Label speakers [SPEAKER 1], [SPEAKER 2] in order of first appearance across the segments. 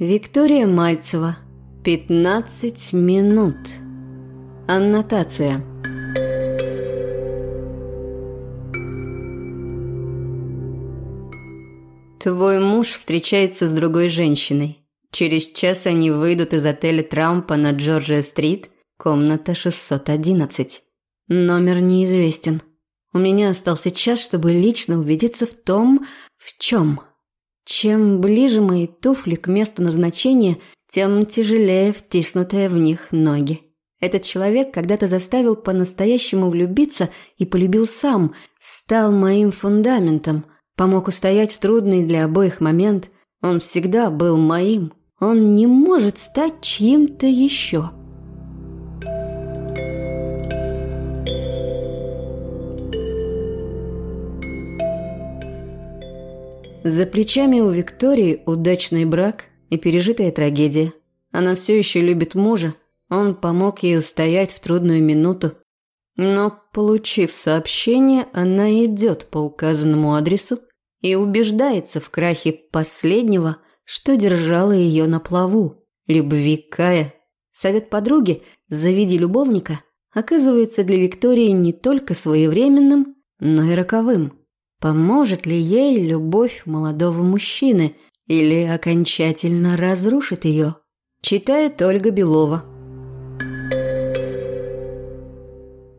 [SPEAKER 1] Виктория Мальцева. 15 минут. Аннотация. Твой муж встречается с другой женщиной. Через час они выйдут из отеля Трампа на Джорджия-стрит, комната 611. Номер неизвестен. У меня остался час, чтобы лично убедиться в том, в чем. Чем ближе мои туфли к месту назначения, тем тяжелее втиснутые в них ноги. Этот человек когда-то заставил по-настоящему влюбиться и полюбил сам, стал моим фундаментом, помог устоять в трудный для обоих момент. Он всегда был моим. Он не может стать чьим-то еще. За плечами у Виктории удачный брак и пережитая трагедия. Она все еще любит мужа, он помог ей устоять в трудную минуту. Но, получив сообщение, она идет по указанному адресу и убеждается в крахе последнего, что держало ее на плаву – любви Кая. Совет подруги «Заведи любовника» оказывается для Виктории не только своевременным, но и роковым. Поможет ли ей любовь молодого мужчины или окончательно разрушит ее? Читает Ольга Белова.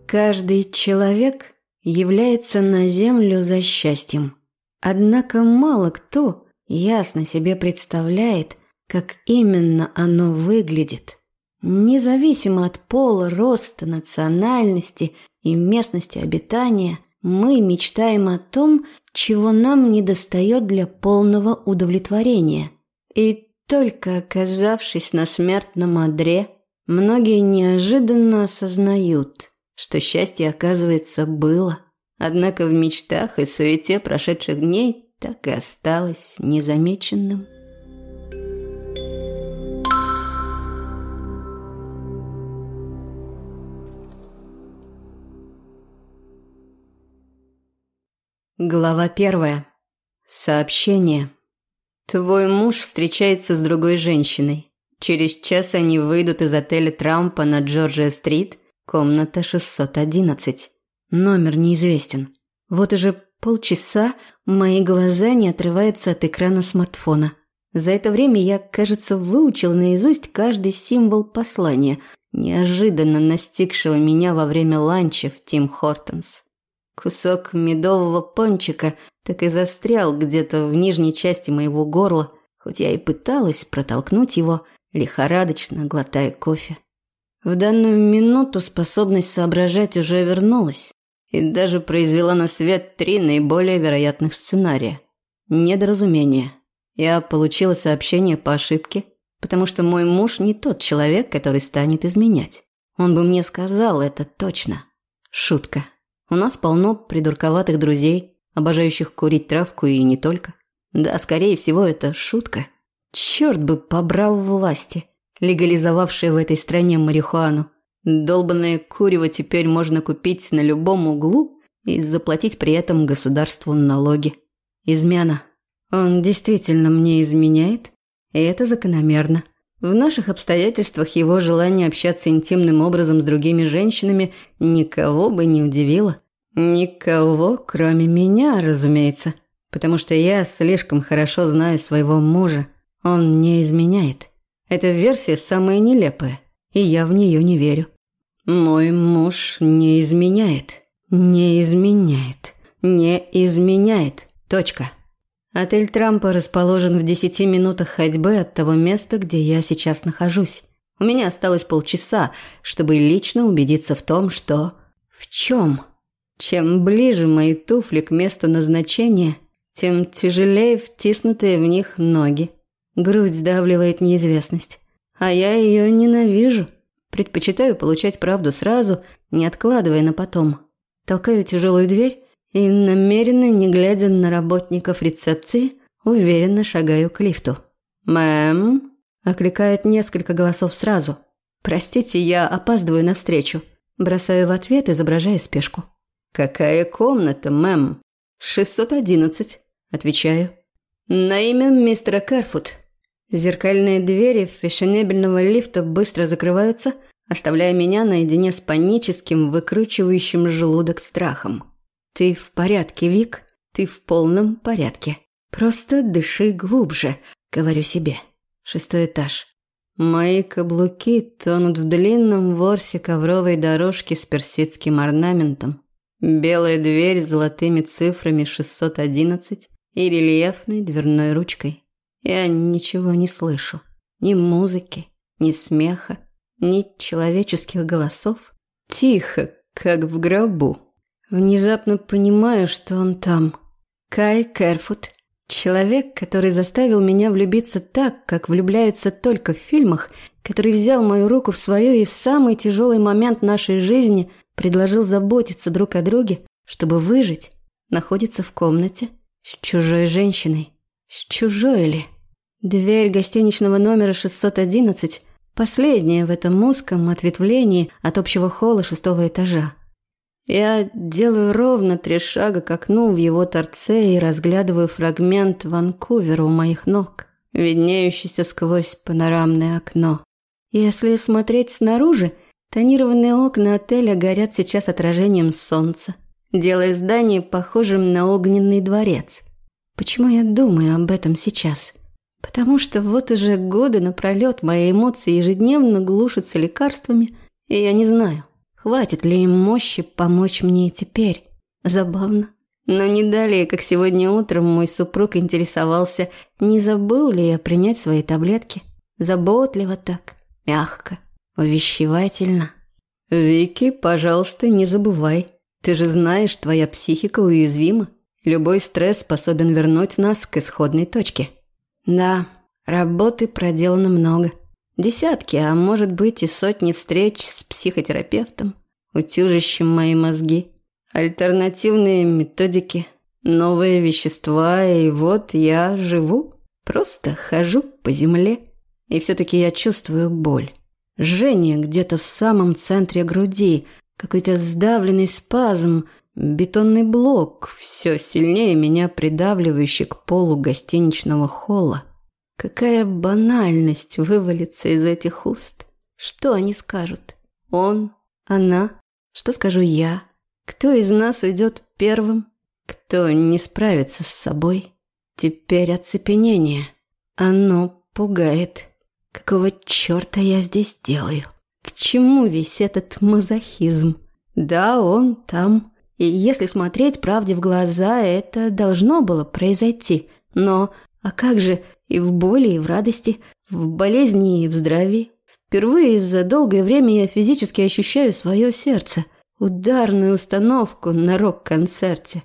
[SPEAKER 1] Каждый человек является на землю за счастьем. Однако мало кто ясно себе представляет, как именно оно выглядит. Независимо от пола, роста, национальности и местности обитания – мы мечтаем о том, чего нам недостает для полного удовлетворения. И только оказавшись на смертном одре, многие неожиданно осознают, что счастье, оказывается, было. Однако в мечтах и суете прошедших дней так и осталось незамеченным. Глава первая. Сообщение. Твой муж встречается с другой женщиной. Через час они выйдут из отеля Трампа на Джорджия-стрит, комната 611. Номер неизвестен. Вот уже полчаса мои глаза не отрываются от экрана смартфона. За это время я, кажется, выучил наизусть каждый символ послания, неожиданно настигшего меня во время ланча в Тим Хортонс. Кусок медового пончика так и застрял где-то в нижней части моего горла, хоть я и пыталась протолкнуть его, лихорадочно глотая кофе. В данную минуту способность соображать уже вернулась и даже произвела на свет три наиболее вероятных сценария. Недоразумение. Я получила сообщение по ошибке, потому что мой муж не тот человек, который станет изменять. Он бы мне сказал это точно. Шутка. У нас полно придурковатых друзей, обожающих курить травку и не только. Да, скорее всего, это шутка. Черт бы побрал власти, легализовавшие в этой стране марихуану. Долбанное курево теперь можно купить на любом углу и заплатить при этом государству налоги. Измена. Он действительно мне изменяет, и это закономерно. В наших обстоятельствах его желание общаться интимным образом с другими женщинами никого бы не удивило. Никого, кроме меня, разумеется. Потому что я слишком хорошо знаю своего мужа. Он не изменяет. Эта версия самая нелепая, и я в нее не верю. Мой муж не изменяет. Не изменяет. Не изменяет. Точка. Отель Трампа расположен в десяти минутах ходьбы от того места, где я сейчас нахожусь. У меня осталось полчаса, чтобы лично убедиться в том, что... В чем? Чем ближе мои туфли к месту назначения, тем тяжелее втиснутые в них ноги. Грудь сдавливает неизвестность. А я ее ненавижу. Предпочитаю получать правду сразу, не откладывая на потом. Толкаю тяжелую дверь и, намеренно не глядя на работников рецепции, уверенно шагаю к лифту. «Мэм?» – окликает несколько голосов сразу. «Простите, я опаздываю на встречу». Бросаю в ответ, изображая спешку. «Какая комната, мэм?» «611», – отвечаю. «На имя мистера Кэрфуд». Зеркальные двери фешенебельного лифта быстро закрываются, оставляя меня наедине с паническим, выкручивающим желудок страхом. «Ты в порядке, Вик? Ты в полном порядке. Просто дыши глубже», — говорю себе. Шестой этаж. Мои каблуки тонут в длинном ворсе ковровой дорожки с персидским орнаментом. Белая дверь с золотыми цифрами 611 и рельефной дверной ручкой. Я ничего не слышу. Ни музыки, ни смеха, ни человеческих голосов. Тихо, как в гробу. Внезапно понимаю, что он там. Кай Керфут Человек, который заставил меня влюбиться так, как влюбляются только в фильмах, который взял мою руку в свою и в самый тяжелый момент нашей жизни предложил заботиться друг о друге, чтобы выжить, находится в комнате с чужой женщиной. С чужой ли? Дверь гостиничного номера 611 – последняя в этом узком ответвлении от общего холла шестого этажа. Я делаю ровно три шага к окну в его торце и разглядываю фрагмент Ванкувера у моих ног, виднеющийся сквозь панорамное окно. Если смотреть снаружи, тонированные окна отеля горят сейчас отражением солнца, делая здание похожим на огненный дворец. Почему я думаю об этом сейчас? Потому что вот уже годы напролет мои эмоции ежедневно глушатся лекарствами, и я не знаю, Хватит ли им мощи помочь мне теперь? Забавно. Но не далее, как сегодня утром мой супруг интересовался, не забыл ли я принять свои таблетки. Заботливо так, мягко, увещевательно. «Вики, пожалуйста, не забывай. Ты же знаешь, твоя психика уязвима. Любой стресс способен вернуть нас к исходной точке». «Да, работы проделано много. Десятки, а может быть и сотни встреч с психотерапевтом, утюжащим мои мозги. Альтернативные методики, новые вещества, и вот я живу. Просто хожу по земле. И все-таки я чувствую боль. Жжение где-то в самом центре груди, какой-то сдавленный спазм, бетонный блок, все сильнее меня придавливающий к полу гостиничного холла. Какая банальность вывалится из этих уст. Что они скажут? Он? Она? Что скажу я? Кто из нас уйдет первым? Кто не справится с собой? Теперь оцепенение. Оно пугает. Какого черта я здесь делаю? К чему весь этот мазохизм? Да, он там. И если смотреть правде в глаза, это должно было произойти. Но, а как же и в боли, и в радости, в болезни и в здравии. Впервые за долгое время я физически ощущаю свое сердце, ударную установку на рок-концерте.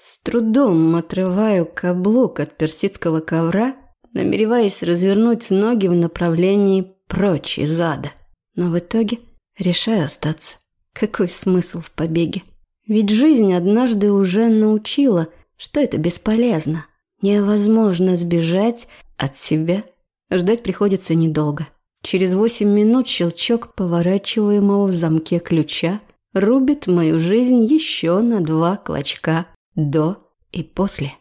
[SPEAKER 1] С трудом отрываю каблук от персидского ковра, намереваясь развернуть ноги в направлении прочь из ада. Но в итоге решаю остаться. Какой смысл в побеге? Ведь жизнь однажды уже научила, что это бесполезно. Невозможно сбежать от себя. Ждать приходится недолго. Через восемь минут щелчок поворачиваемого в замке ключа рубит мою жизнь еще на два клочка до и после.